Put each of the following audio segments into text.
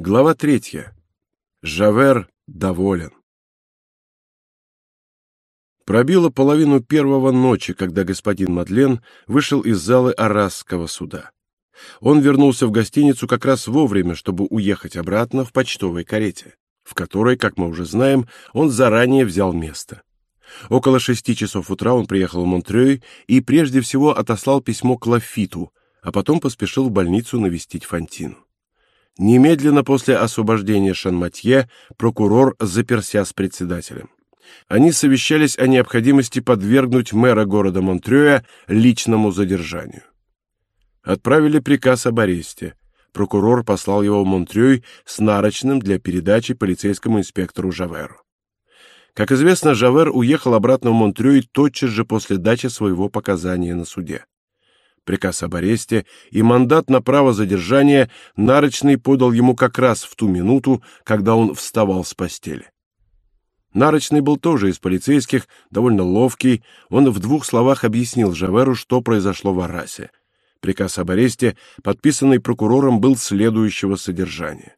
Глава третья. Жавер доволен. Пробило половину первого ночи, когда господин Мадлен вышел из залы Арасского суда. Он вернулся в гостиницу как раз вовремя, чтобы уехать обратно в почтовой карете, в которой, как мы уже знаем, он заранее взял место. Около шести часов утра он приехал в Монтрeux и прежде всего отослал письмо к Лафиту, а потом поспешил в больницу навестить Фантину. Немедленно после освобождения Шанматье прокурор заперся с председателем. Они совещались о необходимости подвергнуть мэра города Монтрёя личному задержанию. Отправили приказ об аресте. Прокурор послал его в Монтрёй с нарочным для передачи полицейскому инспектору Жаверу. Как известно, Жавер уехал обратно в Монтрёй тотчас же после дачи своего показания на суде приказ об аресте и мандат на право задержания Нарочный подал ему как раз в ту минуту, когда он вставал с постели. Нарочный был тоже из полицейских, довольно ловкий, он в двух словах объяснил Жаверу, что произошло в Арасе. Приказ об аресте, подписанный прокурором, был следующего содержания.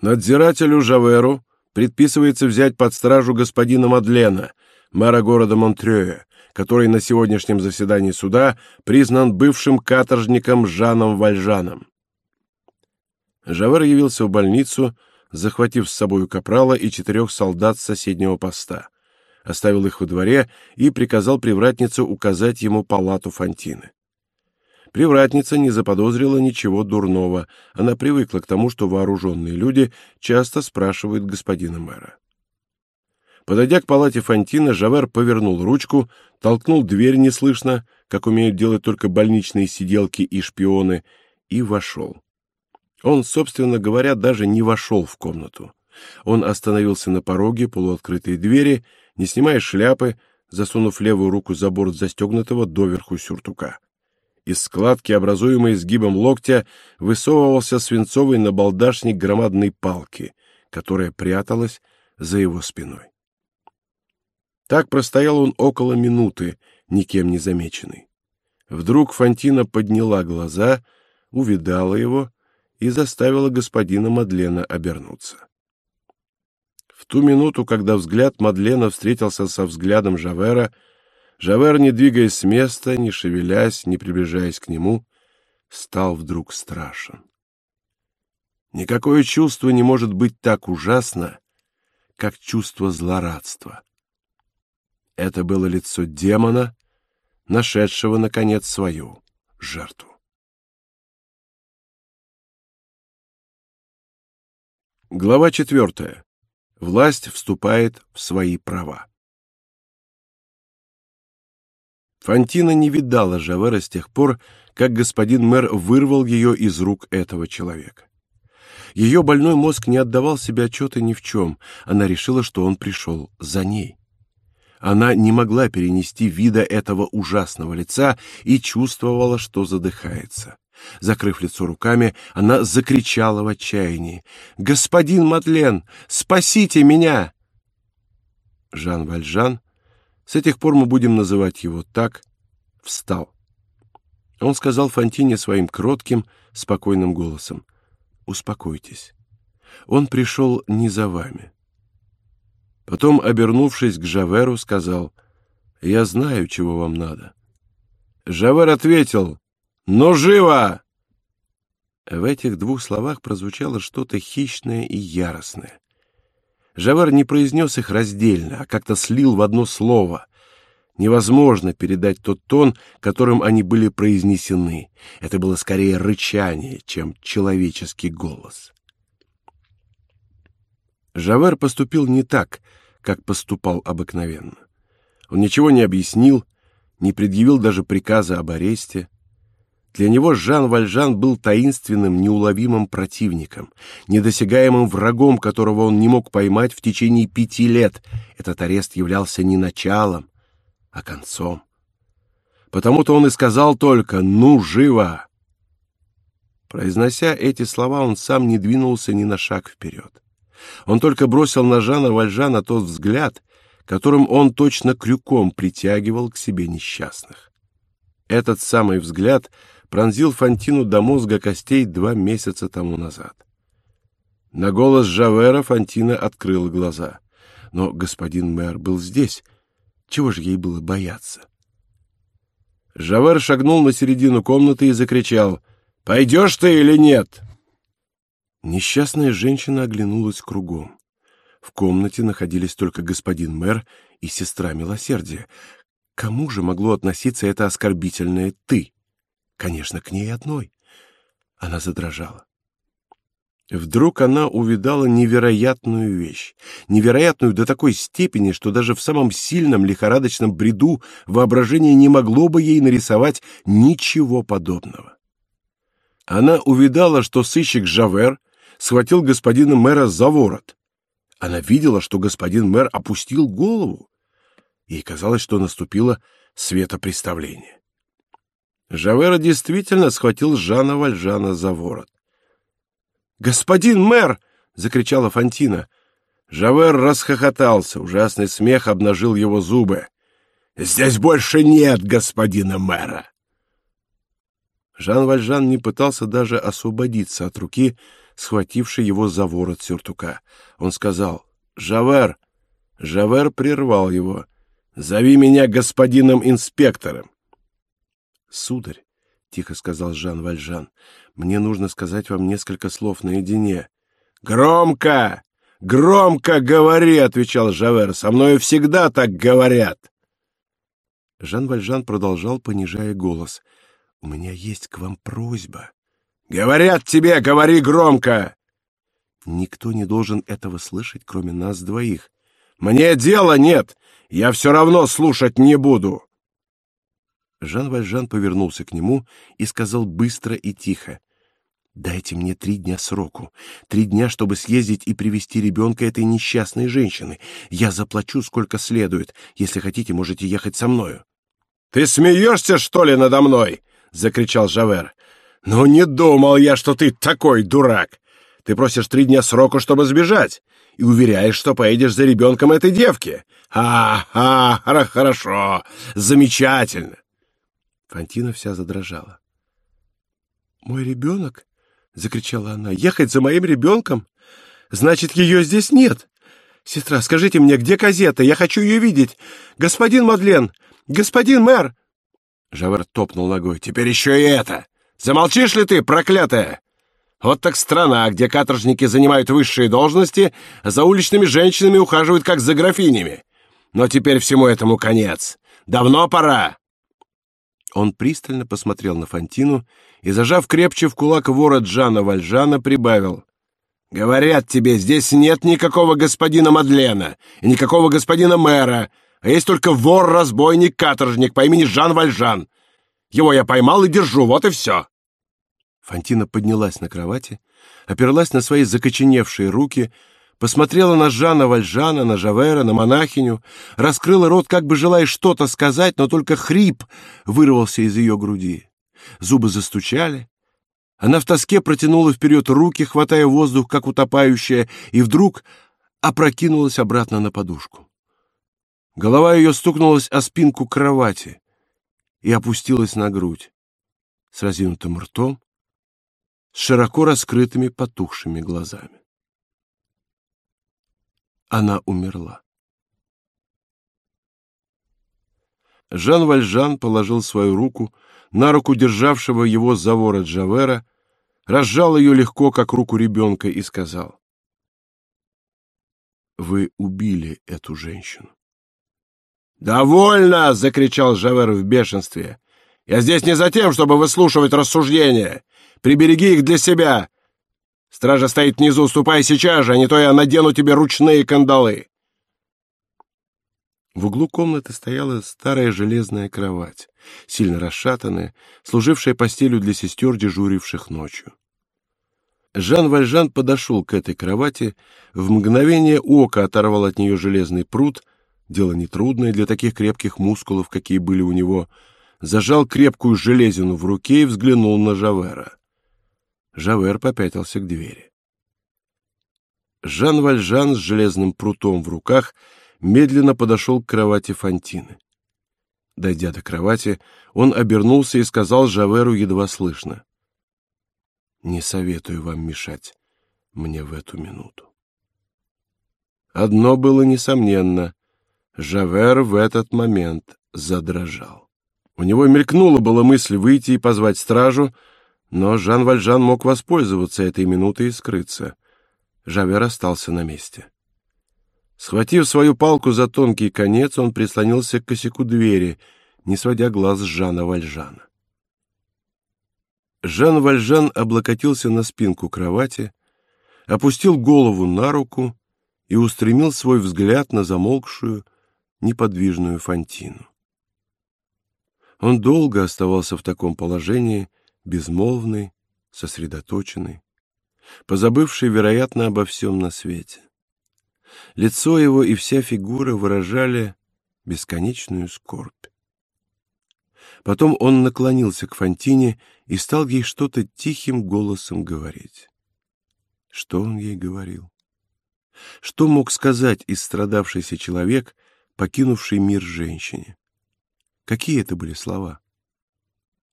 Надзирателю Жаверу предписывается взять под стражу господина Мадлена, мэра города Монтрёя, который на сегодняшнем заседании суда признан бывшим каторжником Жаном Вальжаном. Жавер явился в больницу, захватив с собой капрала и четырех солдат с соседнего поста, оставил их во дворе и приказал привратнице указать ему палату Фантины. Привратница не заподозрила ничего дурного, она привыкла к тому, что вооруженные люди часто спрашивают господина мэра. Подойдя к палате Фантина, Жавер повернул ручку, толкнул дверь неслышно, как умеют делать только больничные сиделки и шпионы, и вошел. Он, собственно говоря, даже не вошел в комнату. Он остановился на пороге полуоткрытой двери, не снимая шляпы, засунув левую руку за борт застегнутого доверху сюртука. Из складки, образуемой сгибом локтя, высовывался свинцовый набалдашник громадной палки, которая пряталась за его спиной. Так простоял он около минуты, никем не замеченный. Вдруг Фантина подняла глаза, увидала его и заставила господина Мадлена обернуться. В ту минуту, когда взгляд Мадлена встретился со взглядом Жавера, Жавер, не двигаясь с места, не шевелясь, не приближаясь к нему, стал вдруг страшен. Никакое чувство не может быть так ужасно, как чувство злорадства. Это было лицо демона, нашедшего наконец свою жертву. Глава четвертая. Власть вступает в свои права. Фантина не видала Жавера с тех пор, как господин мэр вырвал ее из рук этого человека. Ее больной мозг не отдавал себе отчета ни в чем. Она решила, что он пришел за ней. Она не могла перенести вида этого ужасного лица и чувствовала, что задыхается. Закрыв лицо руками, она закричала в отчаянии: "Господин Мадлен, спасите меня!" Жан Вальжан, с этих пор мы будем называть его так, встал. Он сказал Фантине своим кротким, спокойным голосом: "Успокойтесь. Он пришел не за вами. Потом, обернувшись к Жаверу, сказал: "Я знаю, чего вам надо". Жавер ответил: "Но живо!" В этих двух словах прозвучало что-то хищное и яростное. Жавер не произнес их раздельно, а как-то слил в одно слово. Невозможно передать тот тон, которым они были произнесены. Это было скорее рычание, чем человеческий голос. Жавер поступил не так, как поступал обыкновенно. Он ничего не объяснил, не предъявил даже приказа об аресте. Для него Жан Вальжан был таинственным, неуловимым противником, недосягаемым врагом, которого он не мог поймать в течение пяти лет. Этот арест являлся не началом, а концом. Потому-то он и сказал только «ну, живо!». Произнося эти слова, он сам не двинулся ни на шаг вперед. Он только бросил на Жана Вальжана тот взгляд, которым он точно крюком притягивал к себе несчастных. Этот самый взгляд пронзил Фантину до мозга костей два месяца тому назад. На голос Жавера Фантина открыла глаза. Но господин мэр был здесь. Чего же ей было бояться? Жавер шагнул на середину комнаты и закричал «Пойдешь ты или нет?» Несчастная женщина оглянулась кругом. В комнате находились только господин мэр и сестра милосердия. Кому же могло относиться это оскорбительное «ты»? Конечно, к ней одной. Она задрожала. Вдруг она увидала невероятную вещь, невероятную до такой степени, что даже в самом сильном лихорадочном бреду воображение не могло бы ей нарисовать ничего подобного. Она увидала, что сыщик Жавер схватил господина мэра за ворот. Она видела, что господин мэр опустил голову. Ей казалось, что наступило светопреставление. Жавера действительно схватил Жана Вальжана за ворот. «Господин мэр!» — закричала Фантина. Жавер расхохотался, ужасный смех обнажил его зубы. «Здесь больше нет господина мэра!» Жан Вальжан не пытался даже освободиться от руки, схватившей его за ворот сюртука. Он сказал «Жавер!» Жавер прервал его. «Зови меня господином инспектором!» «Сударь!» — тихо сказал Жан Вальжан. «Мне нужно сказать вам несколько слов наедине». «Громко! Громко говори!» — отвечал Жавер. «Со мною всегда так говорят!» Жан Вальжан продолжал, понижая голос. «У меня есть к вам просьба». «Говорят тебе, говори громко!» «Никто не должен этого слышать, кроме нас двоих». «Мне дела нет! Я все равно слушать не буду!» Жан Вальжан повернулся к нему и сказал быстро и тихо. «Дайте мне три дня сроку. Три дня, чтобы съездить и привести ребенка этой несчастной женщины. Я заплачу сколько следует. Если хотите, можете ехать со мною». «Ты смеешься, что ли, надо мной?» — закричал Жавер. «Ну, не думал я, что ты такой дурак. Ты просишь три дня сроку, чтобы сбежать, и уверяешь, что поедешь за ребенком этой девки. А, а, хорошо, замечательно. Фантина вся задрожала. «Мой ребенок?» — закричала она. «Ехать за моим ребенком? Значит, ее здесь нет. Сестра, скажите мне, где казета? Я хочу ее видеть. Господин Мадлен! Господин мэр!» Жавер топнул ногой. «Теперь еще и это! Замолчишь ли ты, проклятая? Вот так страна, где каторжники занимают высшие должности, а за уличными женщинами ухаживают как за графинями. Но теперь всему этому конец. Давно пора. Он пристально посмотрел на Фантину и, зажав крепче в кулак ворот Жана Вальжана, прибавил. «Говорят тебе, здесь нет никакого господина Мадлена и никакого господина мэра, а есть только вор-разбойник-каторжник по имени Жан Вальжан. Его я поймал и держу, вот и все». Фантина поднялась на кровати, оперлась на свои закоченевшие руки, посмотрела на Жана Вальжана, на Жавера, на монахиню, раскрыла рот, как бы желая что-то сказать, но только хрип вырвался из ее груди. Зубы застучали. Она в тоске протянула вперед руки, хватая воздух, как утопающая, и вдруг опрокинулась обратно на подушку. Голова ее стукнулась о спинку кровати и опустилась на грудь с разинутым ртом, с широко раскрытыми потухшими глазами. Она умерла. Жан Вальжан положил свою руку на руку державшего его за ворот Жавера, разжал ее легко, как руку ребенка, и сказал, «Вы убили эту женщину». «Довольно!» — закричал Жавер в бешенстве. «Я здесь не за тем, чтобы выслушивать рассуждения. Прибереги их для себя. Стража стоит внизу, ступай сейчас же, а не то я надену тебе ручные кандалы. В углу комнаты стояла старая железная кровать, сильно расшатанная, служившая постелью для сестер, дежуривших ночью. Жан Вальжан подошел к этой кровати, в мгновение ока оторвал от нее железный пруд, дело нетрудное для таких крепких мускулов, какие были у него, зажал крепкую железину в руке и взглянул на Жавера. Жавер попятился к двери. Жан Вальжан с железным прутом в руках медленно подошел к кровати Фантины. Дойдя до кровати, он обернулся и сказал Жаверу едва слышно. «Не советую вам мешать. мне в эту минуту. Одно было несомненно. Жавер в этот момент задрожал. У него мелькнула была мысль выйти и позвать стражу, но Жан Вальжан мог воспользоваться этой минутой и скрыться. Жавер остался на месте. Схватив свою палку за тонкий конец, он прислонился к косяку двери, не сводя глаз с Жана Вальжана. Жан Вальжан облокотился на спинку кровати, опустил голову на руку и устремил свой взгляд на замолкшую, неподвижную Фантину. Он долго оставался в таком положении, безмолвный, сосредоточенный, позабывший, вероятно, обо всем на свете. Лицо его и вся фигура выражали бесконечную скорбь. Потом он наклонился к Фантине и стал ей что-то тихим голосом говорить. Что он ей говорил? Что мог сказать истрадавшийся человек, покинувший мир женщине? Какие это были слова?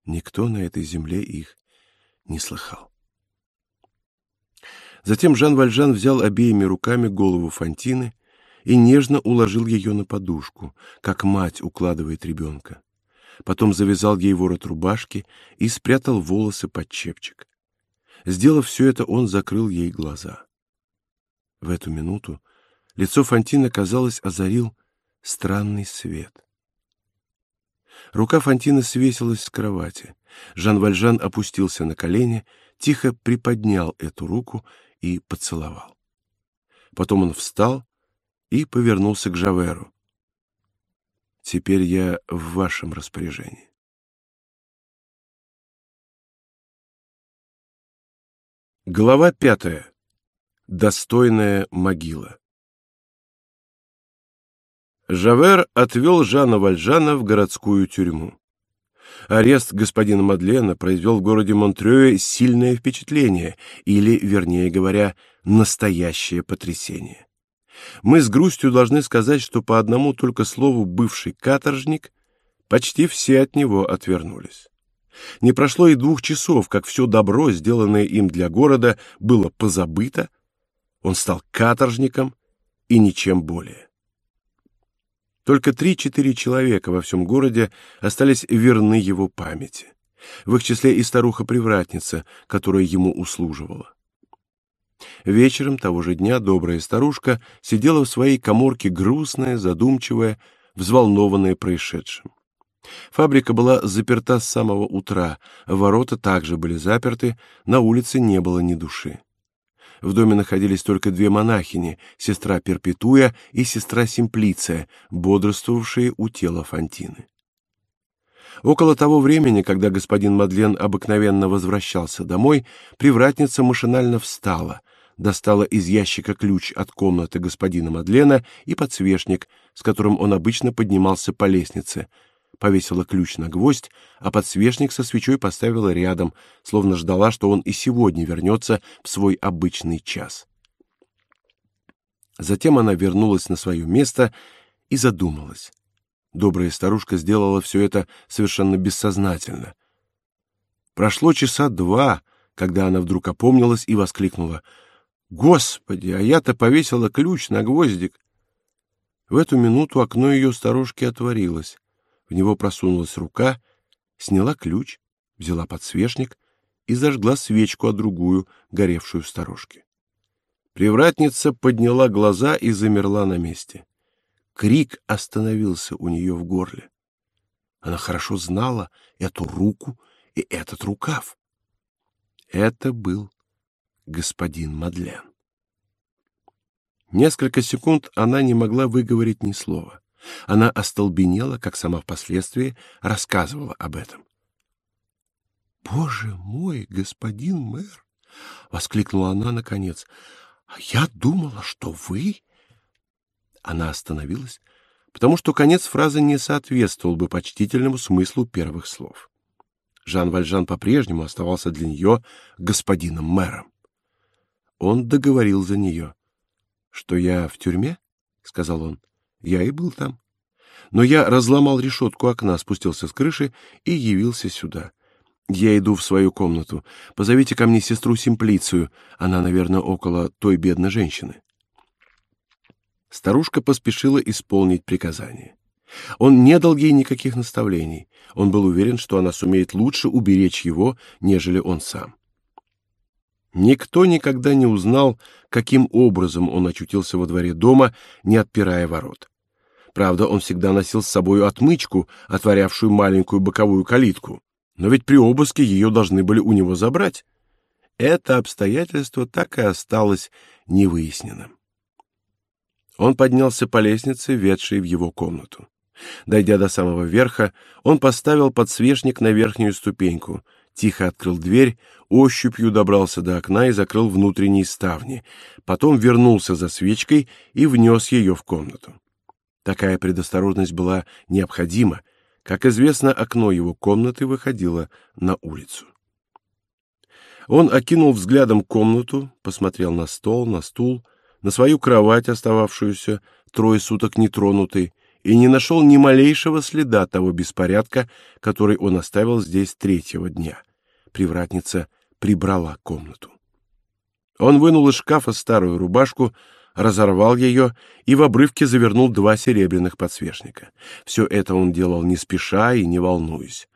Никто на этой земле их не слыхал. Затем Жан Вальжан взял обеими руками голову Фантины и нежно уложил ее на подушку, как мать укладывает ребенка. Потом завязал ей ворот рубашки и спрятал волосы под чепчик. Сделав все это, он закрыл ей глаза. В эту минуту лицо Фантины, казалось, озарил странный свет. Рука Фантины свесилась с кровати. Жан Вальжан опустился на колени, тихо приподнял эту руку и поцеловал. Потом он встал и повернулся к Жаверу. Теперь я в вашем распоряжении. Глава пятая. Достойная могила. Жавер отвел Жана Вальжана в городскую тюрьму. Арест господина Мадлена произвел в городе Монтрёе сильное впечатление, или, вернее говоря, настоящее потрясение. Мы с грустью должны сказать, что по одному только слову «бывший каторжник» почти все от него отвернулись. Не прошло и двух часов, как все добро, сделанное им для города, было позабыто, он стал каторжником и ничем более. Только три-четыре человека во всем городе остались верны его памяти. В их числе и старуха-привратница, которая ему услуживала. Вечером того же дня добрая старушка сидела в своей каморке грустная, задумчивая, взволнованная происшедшим. Фабрика была заперта с самого утра, ворота также были заперты, на улице не было ни души. В доме находились только две монахини, сестра Перпетуя и сестра Симплиция, бодрствовавшие у тела Фантины. Около того времени, когда господин Мадлен обыкновенно возвращался домой, привратница машинально встала, достала из ящика ключ от комнаты господина Мадлена и подсвечник, с которым он обычно поднимался по лестнице, повесила ключ на гвоздь, а подсвечник со свечой поставила рядом, словно ждала, что он и сегодня вернется в свой обычный час. Затем она вернулась на свое место и задумалась. Добрая старушка сделала все это совершенно бессознательно. Прошло часа два, когда она вдруг опомнилась и воскликнула: "Господи, а я-то повесила ключ на гвоздик!" В эту минуту окно ее сторожки отворилось в него просунулась рука, сняла ключ, взяла подсвечник и зажгла свечку, а другую, горевшую в сторожке. Привратница подняла глаза и замерла на месте. Крик остановился у нее в горле. Она хорошо знала эту руку и этот рукав. Это был господин Мадлен. Несколько секунд она не могла выговорить ни слова. Она остолбенела, как сама впоследствии рассказывала об этом. Боже мой, господин мэр, воскликнула она наконец. А я думала, что вы Она остановилась, потому что конец фразы не соответствовал бы почтительному смыслу первых слов. Жан Вальжан по-прежнему оставался для нее господином мэром. Он договорил за нее. Что я в тюрьме? сказал он. Я и был там. Но я разломал решетку окна, спустился с крыши и явился сюда. Я иду в свою комнату. Позовите ко мне сестру Симплицию. Она, наверное, около той бедной женщины. Старушка поспешила исполнить приказание. Он не дал ей никаких наставлений. Он был уверен, что она сумеет лучше уберечь его, нежели он сам. Никто никогда не узнал, каким образом он очутился во дворе дома, не отпирая ворот. Правда, он всегда носил с собой отмычку, отворявшую маленькую боковую калитку. Но ведь при обыске ее должны были у него забрать. Это обстоятельство так и осталось невыясненным. Он поднялся по лестнице, ведшей в его комнату. Дойдя до самого верха, он поставил подсвечник на верхнюю ступеньку, тихо открыл дверь, ощупью добрался до окна и закрыл внутренние ставни. Потом вернулся за свечкой и внес ее в комнату. Такая предосторожность была необходима. Как известно, окно его комнаты выходило на улицу. Он окинул взглядом комнату, посмотрел на стол, на стул, на свою кровать, остававшуюся трое суток нетронутой, и не нашел ни малейшего следа того беспорядка, который он оставил здесь третьего дня. Привратница прибрала комнату. Он вынул из шкафа старую рубашку, разорвал ее и в обрывке завернул два серебряных подсвечника. Все это он делал не спеша и не волнуясь.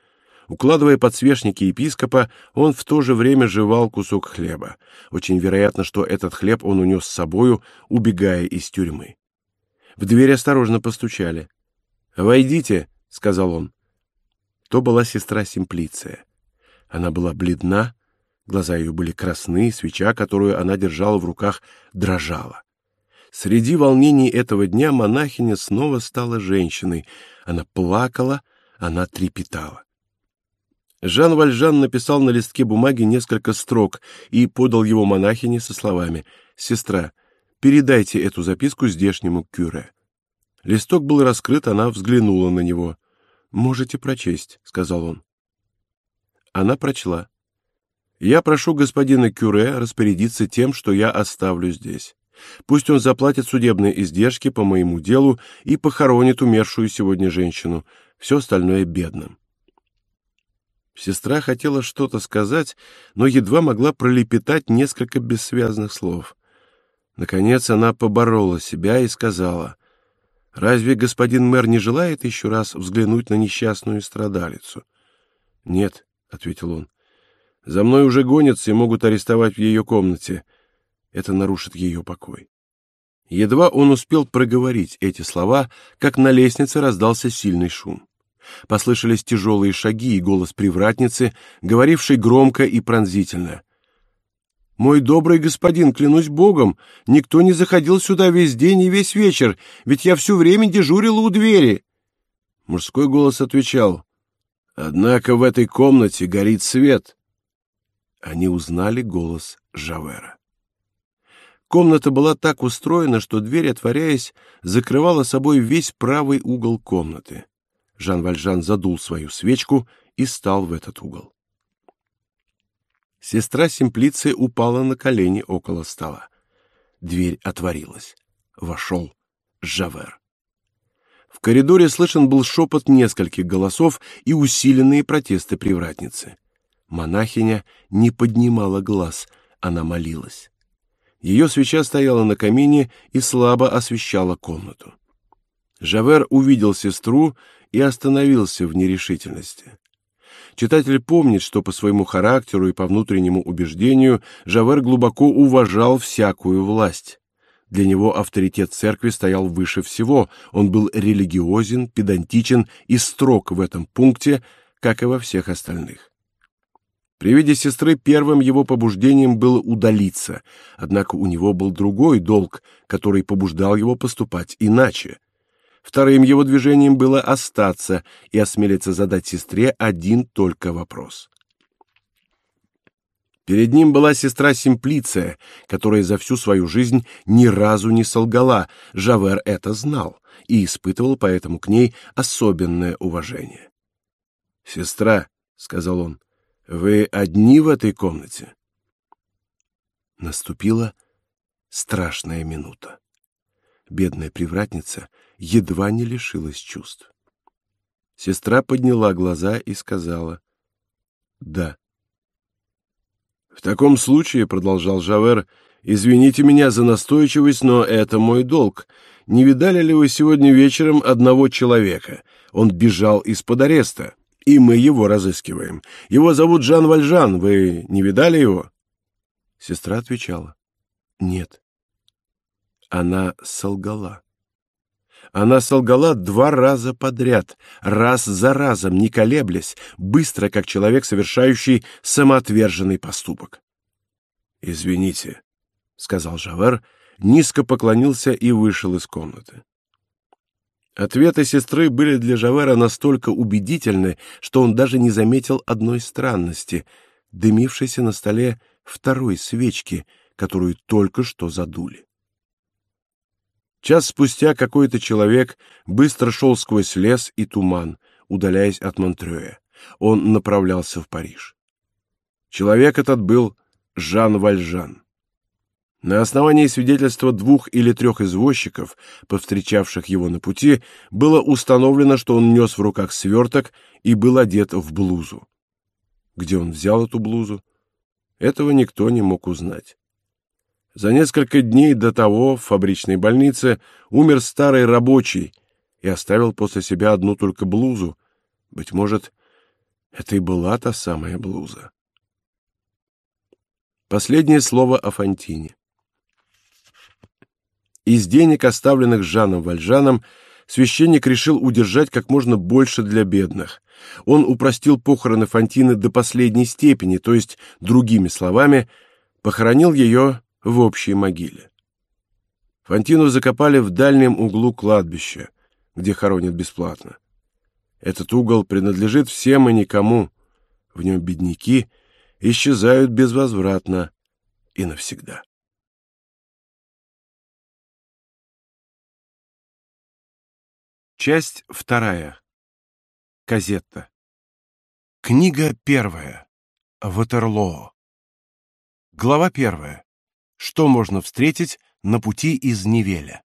Укладывая подсвечники епископа, он в то же время жевал кусок хлеба. Очень вероятно, что этот хлеб он унес с собою, убегая из тюрьмы. В дверь осторожно постучали. "Войдите", сказал он. То была сестра Симплиция. Она была бледна, глаза ее были красны, свеча, которую она держала в руках, дрожала. Среди волнений этого дня монахиня снова стала женщиной. Она плакала, она трепетала. Жан Вальжан написал на листке бумаги несколько строк и подал его монахине со словами: "Сестра, передайте эту записку здешнему кюре". Листок был раскрыт, она взглянула на него. "Можете прочесть", сказал он. Она прочла: "Я прошу господина кюре распорядиться тем, что я оставлю здесь. Пусть он заплатит судебные издержки по моему делу и похоронит умершую сегодня женщину. Все остальное бедным". Сестра хотела что-то сказать, но едва могла пролепетать несколько бессвязных слов. Наконец она поборола себя и сказала: "Разве господин мэр не желает еще раз взглянуть на несчастную страдалицу?" "Нет", ответил он. "За мной уже гонятся и могут арестовать в ее комнате. Это нарушит ее покой". Едва он успел проговорить эти слова, как на лестнице раздался сильный шум. Послышались тяжелые шаги и голос привратницы, говорившей громко и пронзительно. Мой добрый господин, клянусь богом, никто не заходил сюда весь день и весь вечер, ведь я все время дежурила у двери. Мужской голос отвечал: "Однако в этой комнате горит свет". Они узнали голос Жавера. Комната была так устроена, что дверь, отворяясь, закрывала собой весь правый угол комнаты. Жан Вальжан задул свою свечку и стал в этот угол. Сестра Симплиция упала на колени около стола. Дверь отворилась. Вошел Жавер. В коридоре слышен был шепот нескольких голосов и усиленные протесты привратницы. Монахиня не поднимала глаз, она молилась. Ее свеча стояла на камине и слабо освещала комнату. Жавер увидел сестру и остановился в нерешительности. Читатель помнит, что по своему характеру и по внутреннему убеждению Жавер глубоко уважал всякую власть. Для него авторитет церкви стоял выше всего. Он был религиозен, педантичен и строг в этом пункте, как и во всех остальных. При виде сестры первым его побуждением было удалиться, однако у него был другой долг, который побуждал его поступать иначе. Вторым его движением было остаться и осмелиться задать сестре один только вопрос. Перед ним была сестра Симплиция, которая за всю свою жизнь ни разу не солгала. Жавер это знал и испытывал поэтому к ней особенное уважение. "Сестра", сказал он. "Вы одни в этой комнате?" Наступила страшная минута. Бедная привратница едва не лишилась чувств. Сестра подняла глаза и сказала: Да. В таком случае, продолжал Жавер, извините меня за настойчивость, но это мой долг. Не видали ли вы сегодня вечером одного человека? Он бежал из-под ареста, и мы его разыскиваем. Его зовут Жан Вальжан. Вы не видали его? Сестра отвечала: "Нет". Она солгала. Она солгала два раза подряд, раз за разом, не колеблясь, быстро, как человек, совершающий самоотверженный поступок. «Извините», — сказал Жавер, низко поклонился и вышел из комнаты. Ответы сестры были для Жавера настолько убедительны, что он даже не заметил одной странности — дымившейся на столе второй свечки, которую только что задули. Час спустя какой-то человек быстро шел сквозь лес и туман, удаляясь от Монтрёя. Он направлялся в Париж. Человек этот был Жан Вальжан. На основании свидетельства двух или трех извозчиков, повстречавших его на пути, было установлено, что он нес в руках сверток и был одет в блузу. Где он взял эту блузу? Этого никто не мог узнать. За несколько дней до того в фабричной больнице умер старый рабочий и оставил после себя одну только блузу. Быть может, это и была та самая блуза. Последнее слово о Фонтине. Из денег, оставленных Жаном Вальжаном, священник решил удержать как можно больше для бедных. Он упростил похороны Фонтины до последней степени, то есть, другими словами, похоронил ее в общей могиле. Фантину закопали в дальнем углу кладбища, где хоронят бесплатно. Этот угол принадлежит всем и никому. В нем бедняки исчезают безвозвратно и навсегда. Часть вторая. Казетта. Книга первая. Ватерлоо. Глава первая. Что можно встретить на пути из Невеля?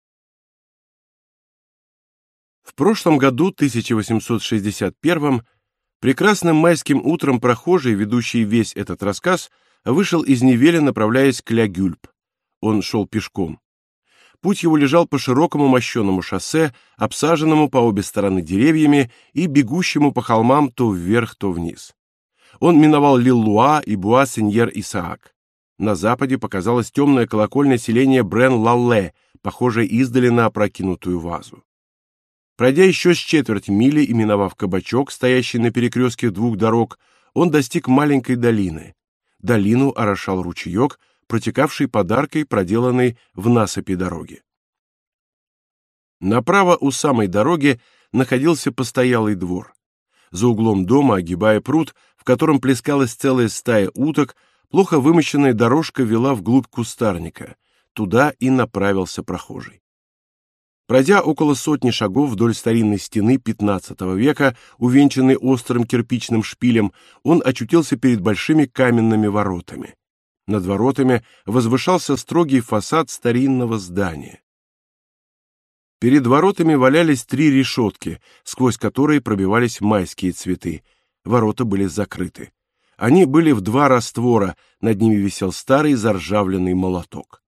В прошлом году, 1861 прекрасным майским утром прохожий, ведущий весь этот рассказ, вышел из Невеля, направляясь к Ля-Гюльп. Он шел пешком. Путь его лежал по широкому мощенному шоссе, обсаженному по обе стороны деревьями и бегущему по холмам то вверх, то вниз. Он миновал Лиллуа и Буа-Сеньер-Исаак. На западе показалось темное колокольное селение Брен-Лалле, похожее издали на опрокинутую вазу. Пройдя еще с четверть мили и миновав кабачок, стоящий на перекрестке двух дорог, он достиг маленькой долины. Долину орошал ручеек, протекавший под аркой, проделанной в насыпи дороги. Направо у самой дороги находился постоялый двор. За углом дома, огибая пруд, в котором плескалась целая стая уток, плохо вымощенная дорожка вела вглубь кустарника. Туда и направился прохожий. Пройдя около сотни шагов вдоль старинной стены XV века, увенчанной острым кирпичным шпилем, он очутился перед большими каменными воротами. Над воротами возвышался строгий фасад старинного здания. Перед воротами валялись три решетки, сквозь которые пробивались майские цветы. Ворота были закрыты. Они были в два раствора, над ними висел старый заржавленный молоток.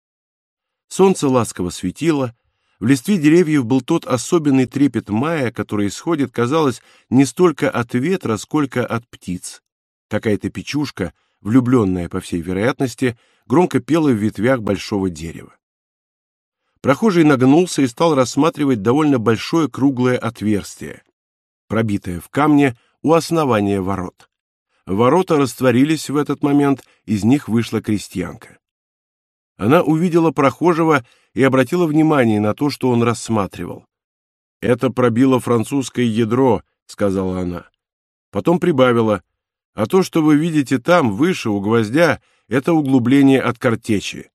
Солнце ласково светило, в листве деревьев был тот особенный трепет мая, который исходит, казалось, не столько от ветра, сколько от птиц. Какая-то печушка, влюбленная, по всей вероятности, громко пела в ветвях большого дерева. Прохожий нагнулся и стал рассматривать довольно большое круглое отверстие, пробитое в камне у основания ворот. Ворота растворились в этот момент, из них вышла крестьянка. Она увидела прохожего и обратила внимание на то, что он рассматривал. «Это пробило французское ядро», — сказала она. Потом прибавила, «а то, что вы видите там, выше, у гвоздя, это углубление от картечи».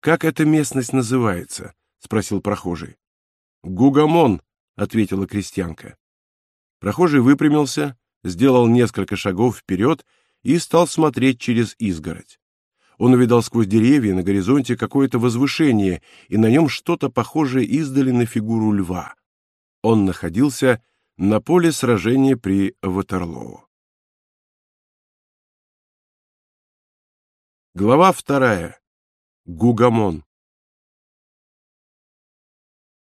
«Как эта местность называется?» — спросил прохожий. «Гугамон», — ответила крестьянка. Прохожий выпрямился, сделал несколько шагов вперед и стал смотреть через изгородь. Он увидел сквозь деревья на горизонте какое-то возвышение, и на нем что-то похожее издали на фигуру льва. Он находился на поле сражения при Ватерлоо. Глава вторая. Гугамон.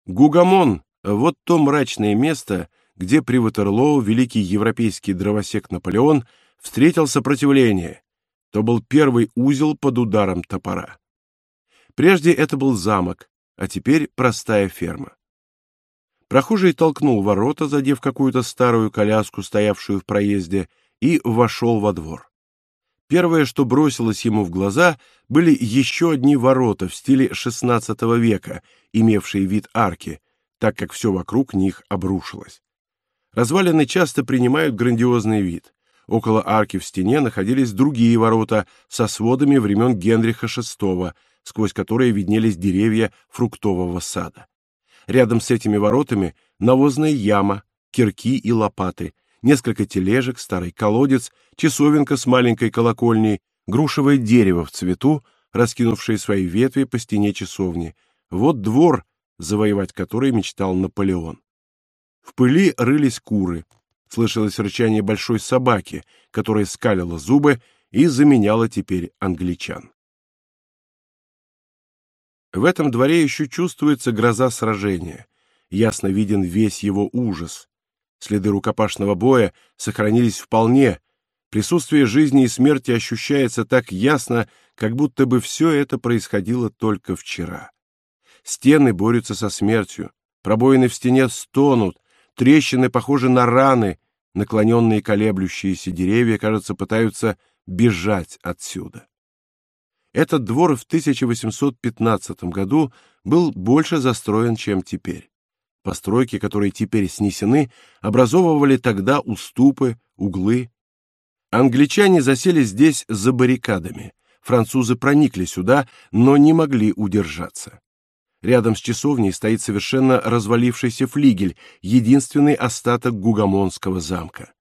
Гугамон — вот то мрачное место, где при Ватерлоу великий европейский дровосек Наполеон встретил сопротивление. То был первый узел под ударом топора. Прежде это был замок, а теперь простая ферма. Прохожий толкнул ворота, задев какую-то старую коляску, стоявшую в проезде, и вошел во двор. Первое, что бросилось ему в глаза, были еще одни ворота в стиле XVI века, имевшие вид арки, так как все вокруг них обрушилось. Развалины часто принимают грандиозный вид. Около арки в стене находились другие ворота со сводами времен Генриха VI, сквозь которые виднелись деревья фруктового сада. Рядом с этими воротами навозная яма, кирки и лопаты, несколько тележек, старый колодец, часовенка с маленькой колокольней, грушевое дерево в цвету, раскинувшее свои ветви по стене часовни. Вот двор, завоевать который мечтал Наполеон. В пыли рылись куры. Слышалось рычание большой собаки, которая скалила зубы и заменяла теперь англичан. В этом дворе еще чувствуется гроза сражения. Ясно виден весь его ужас. Следы рукопашного боя сохранились вполне. Присутствие жизни и смерти ощущается так ясно, как будто бы все это происходило только вчера. Стены борются со смертью, пробоины в стене стонут, трещины похожи на раны, наклоненные колеблющиеся деревья, кажется, пытаются бежать отсюда. Этот двор в 1815 году был больше застроен, чем теперь. Постройки, которые теперь снесены, образовывали тогда уступы, углы. Англичане засели здесь за баррикадами. Французы проникли сюда, но не могли удержаться. Рядом с часовней стоит совершенно развалившийся флигель, единственный остаток Гугамонского замка.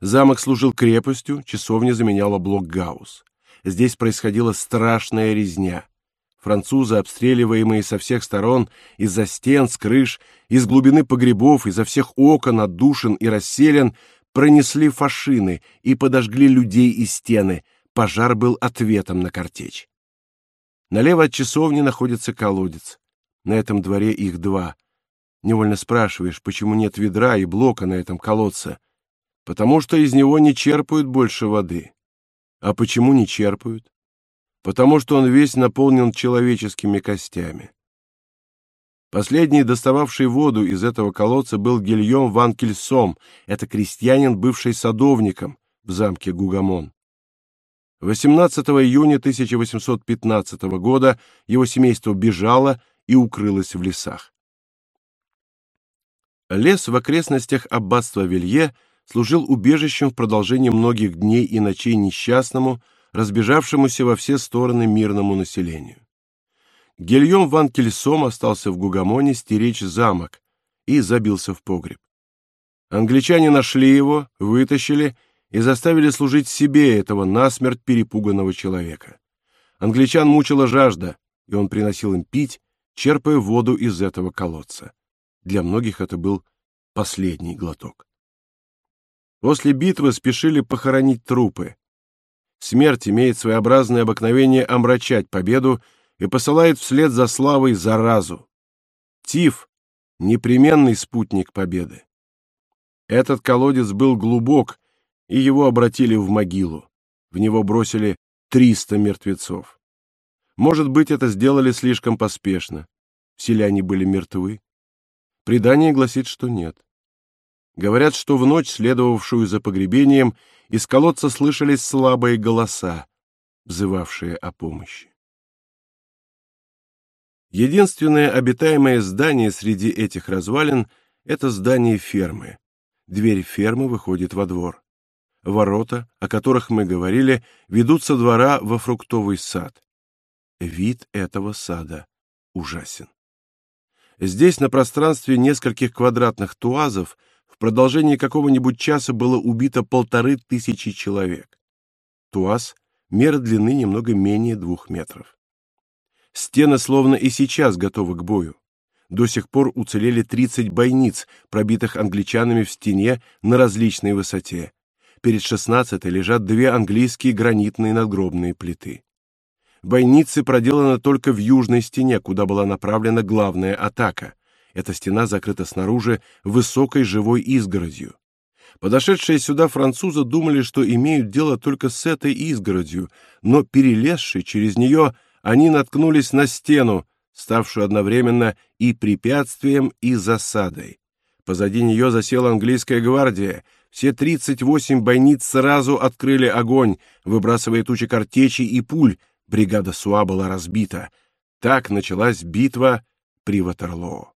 Замок служил крепостью, часовня заменяла блокгаус. Здесь происходила страшная резня. Французы, обстреливаемые со всех сторон, из-за стен, с крыш, из глубины погребов, изо всех окон, отдушин и расселен, пронесли фашины и подожгли людей и стены. Пожар был ответом на картечь. Налево от часовни находится колодец. На этом дворе их два. Невольно спрашиваешь, почему нет ведра и блока на этом колодце? Потому что из него не черпают больше воды. А почему не черпают? Потому что он весь наполнен человеческими костями. Последний, достававший воду из этого колодца, был Гильем ван Кельсом, это крестьянин, бывший садовником в замке Гугамон. 18 июня 1815 года его семейство бежало и укрылось в лесах. Лес в окрестностях аббатства Вилье служил убежищем в продолжении многих дней и ночей несчастному, разбежавшемуся во все стороны мирному населению. Гильем ван Кельсом остался в Гугамоне стеречь замок и забился в погреб. Англичане нашли его, вытащили и заставили служить себе этого насмерть перепуганного человека. Англичан мучила жажда, и он приносил им пить, черпая воду из этого колодца. Для многих это был последний глоток. После битвы спешили похоронить трупы, Смерть имеет своеобразное обыкновение омрачать победу и посылает вслед за славой заразу. Тиф — непременный спутник победы. Этот колодец был глубок, и его обратили в могилу. В него бросили триста мертвецов. Может быть, это сделали слишком поспешно. Селяне были мертвы. Предание гласит, что нет. Говорят, что в ночь, следовавшую за погребением, из колодца слышались слабые голоса, взывавшие о помощи. Единственное обитаемое здание среди этих развалин — это здание фермы. Дверь фермы выходит во двор. Ворота, о которых мы говорили, ведут со двора во фруктовый сад. Вид этого сада ужасен. Здесь на пространстве нескольких квадратных туазов — продолжении какого-нибудь часа было убито полторы тысячи человек. Туаз — мера длины немного менее двух метров. Стены словно и сейчас готовы к бою. До сих пор уцелели 30 бойниц, пробитых англичанами в стене на различной высоте. Перед шестнадцатой лежат две английские гранитные надгробные плиты. бойницы проделана только в южной стене, куда была направлена главная атака. Эта стена закрыта снаружи высокой живой изгородью. Подошедшие сюда французы думали, что имеют дело только с этой изгородью, но перелезши через нее, они наткнулись на стену, ставшую одновременно и препятствием, и засадой. Позади нее засела английская гвардия. Все 38 бойниц сразу открыли огонь, выбрасывая тучи картечи и пуль. Бригада Суа была разбита. Так началась битва при Ватерлоо.